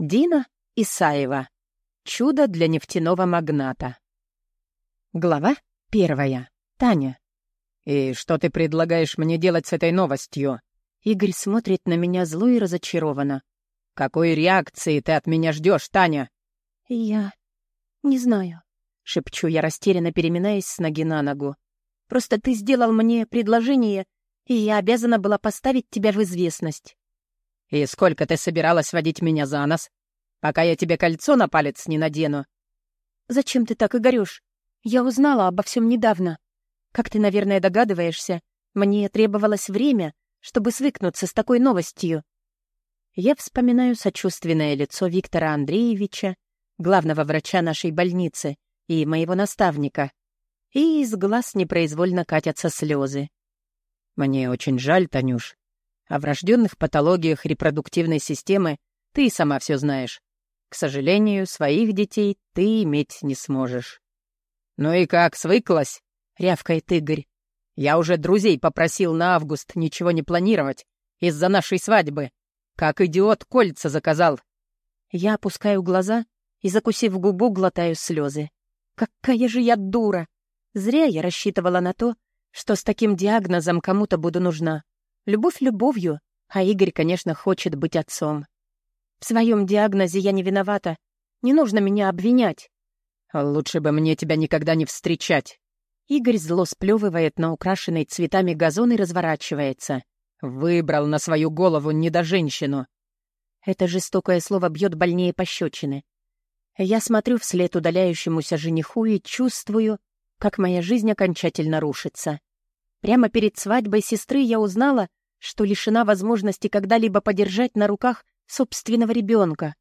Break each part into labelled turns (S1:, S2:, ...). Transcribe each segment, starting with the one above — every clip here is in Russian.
S1: Дина Исаева. Чудо для нефтяного магната. Глава первая. Таня.
S2: «И что ты предлагаешь мне делать с этой новостью?»
S1: Игорь смотрит на меня зло и разочарованно.
S2: «Какой реакции ты от меня ждешь, Таня?»
S1: «Я... не знаю», — шепчу я, растерянно переминаясь с ноги на ногу. «Просто ты сделал мне предложение, и я обязана была поставить тебя в известность».
S2: «И сколько ты собиралась водить меня за нос? Пока я тебе кольцо на палец не надену».
S1: «Зачем ты так, Игорёш? Я узнала обо всем недавно. Как ты, наверное, догадываешься, мне требовалось время, чтобы свыкнуться с такой новостью». Я вспоминаю сочувственное лицо Виктора Андреевича, главного врача нашей больницы, и моего наставника. И из глаз непроизвольно катятся слезы.
S2: «Мне очень жаль, Танюш. О врожденных патологиях репродуктивной системы ты и сама все знаешь. К сожалению, своих детей ты иметь не сможешь». «Ну и как, свыклась?» — рявкает Игорь. «Я уже друзей попросил на август ничего не планировать из-за нашей свадьбы. Как идиот кольца заказал».
S1: Я опускаю глаза и, закусив губу, глотаю слезы. Какая же я дура! Зря я рассчитывала на то, что с таким диагнозом кому-то буду нужна. Любовь любовью, а Игорь, конечно, хочет быть отцом. В своем диагнозе я не виновата. Не нужно меня обвинять.
S2: Лучше бы мне тебя никогда не встречать.
S1: Игорь зло сплевывает на украшенный цветами газон и разворачивается.
S2: Выбрал на свою голову недоженщину.
S1: Это жестокое слово бьет больнее пощечины. Я смотрю вслед удаляющемуся жениху и чувствую, как моя жизнь окончательно рушится. Прямо перед свадьбой сестры я узнала, что лишена возможности когда-либо подержать на руках собственного ребенка.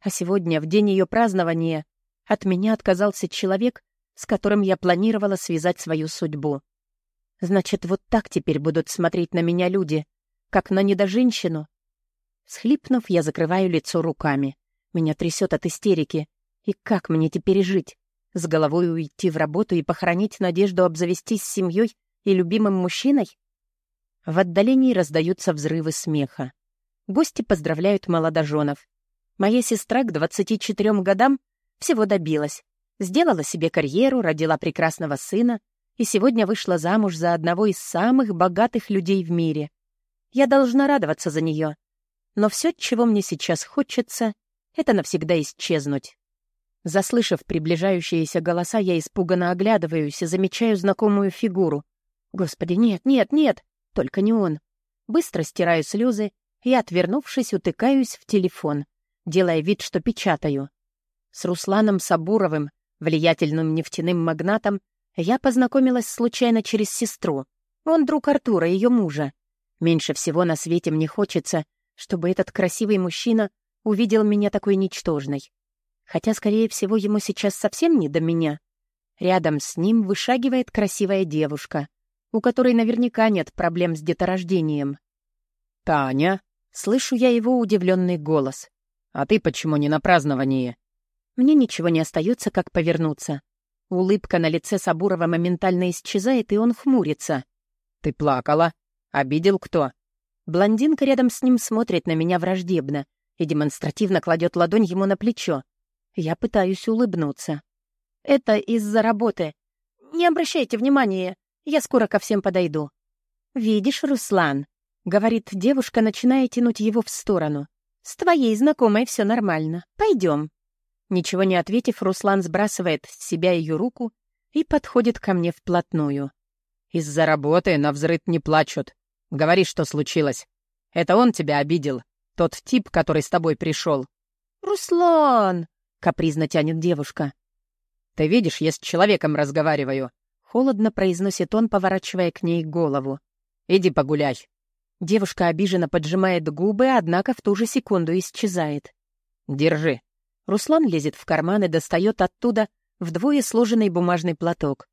S1: А сегодня, в день ее празднования, от меня отказался человек, с которым я планировала связать свою судьбу. Значит, вот так теперь будут смотреть на меня люди, как на недоженщину. Схлипнув, я закрываю лицо руками. Меня трясет от истерики. И как мне теперь жить? С головой уйти в работу и похоронить надежду обзавестись семьей и любимым мужчиной? В отдалении раздаются взрывы смеха. Гости поздравляют молодоженов. Моя сестра к 24 годам всего добилась. Сделала себе карьеру, родила прекрасного сына и сегодня вышла замуж за одного из самых богатых людей в мире. Я должна радоваться за нее. Но все, чего мне сейчас хочется, это навсегда исчезнуть. Заслышав приближающиеся голоса, я испуганно оглядываюсь и замечаю знакомую фигуру. Господи, нет, нет, нет! Только не он. Быстро стираю слезы и, отвернувшись, утыкаюсь в телефон, делая вид, что печатаю. С Русланом Сабуровым, влиятельным нефтяным магнатом, я познакомилась случайно через сестру. Он друг Артура, ее мужа. Меньше всего на свете мне хочется, чтобы этот красивый мужчина увидел меня такой ничтожной. Хотя, скорее всего, ему сейчас совсем не до меня. Рядом с ним вышагивает красивая девушка у которой наверняка нет проблем с деторождением.
S2: «Таня?»
S1: — слышу я его удивленный голос.
S2: «А ты почему не на праздновании?»
S1: Мне ничего не остается, как повернуться. Улыбка на лице Сабурова моментально исчезает, и он хмурится.
S2: «Ты плакала? Обидел кто?»
S1: Блондинка рядом с ним смотрит на меня враждебно и демонстративно кладет ладонь ему на плечо. Я пытаюсь улыбнуться. «Это из-за работы. Не обращайте внимания. Я скоро ко всем подойду». «Видишь, Руслан?» — говорит девушка, начиная тянуть его в сторону. «С твоей знакомой все нормально. Пойдем». Ничего не ответив, Руслан сбрасывает с себя ее руку и подходит ко мне вплотную.
S2: «Из-за работы на взрыв не плачут. Говори, что случилось. Это он тебя обидел. Тот тип, который с тобой пришел.
S1: «Руслан!» — капризно тянет девушка.
S2: «Ты видишь, я с человеком разговариваю.
S1: Холодно произносит он, поворачивая к ней голову.
S2: «Иди погуляй».
S1: Девушка обиженно поджимает губы, однако в ту же секунду исчезает.
S2: «Держи».
S1: Руслан лезет в карман и достает оттуда вдвое сложенный бумажный платок.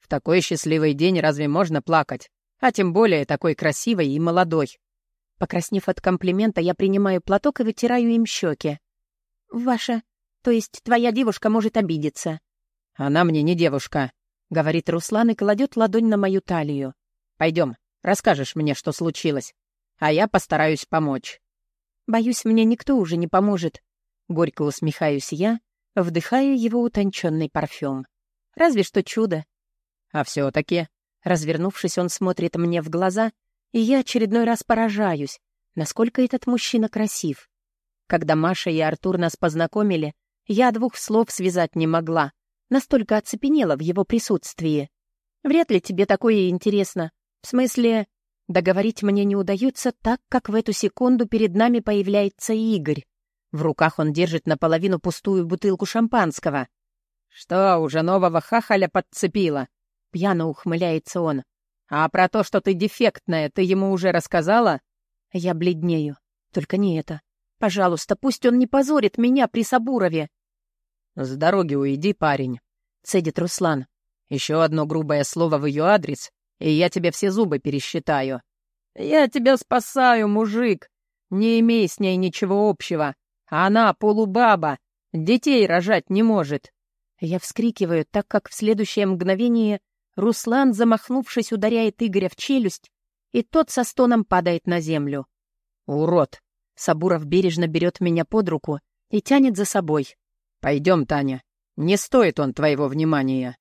S2: «В такой счастливый день разве можно плакать? А тем более такой красивой и молодой».
S1: Покраснев от комплимента, я принимаю платок и вытираю им щеки. «Ваша, то есть твоя девушка может обидеться?»
S2: «Она мне не девушка», —
S1: говорит Руслан и кладет ладонь на мою талию.
S2: Пойдем, расскажешь мне, что случилось, а я постараюсь помочь.
S1: Боюсь, мне никто уже не поможет. Горько усмехаюсь я, вдыхая его утонченный парфюм. Разве что чудо.
S2: А все-таки,
S1: развернувшись, он смотрит мне в глаза, и я очередной раз поражаюсь, насколько этот мужчина красив. Когда Маша и Артур нас познакомили, я двух слов связать не могла, настолько оцепенела в его присутствии. Вряд ли тебе такое интересно. В смысле, договорить мне не удается так, как в эту секунду перед нами появляется Игорь. В руках он держит наполовину пустую бутылку шампанского.
S2: «Что, уже нового хахаля подцепила?»
S1: Пьяно ухмыляется он.
S2: «А про то, что ты дефектная, ты ему уже рассказала?»
S1: Я бледнею. Только не это. Пожалуйста, пусть он не позорит меня при Сабурове.
S2: «С дороги уйди, парень», — цедит Руслан. Еще одно грубое слово в ее адрес, и я тебе все зубы пересчитаю. Я тебя спасаю, мужик. Не имей с ней ничего общего. Она полубаба, детей рожать не может.
S1: Я вскрикиваю, так как в следующее мгновение Руслан, замахнувшись, ударяет Игоря в челюсть, и тот со стоном падает на землю.
S2: «Урод!»
S1: Сабуров бережно берет меня под руку и тянет за собой.
S2: «Пойдем, Таня. Не стоит он твоего внимания».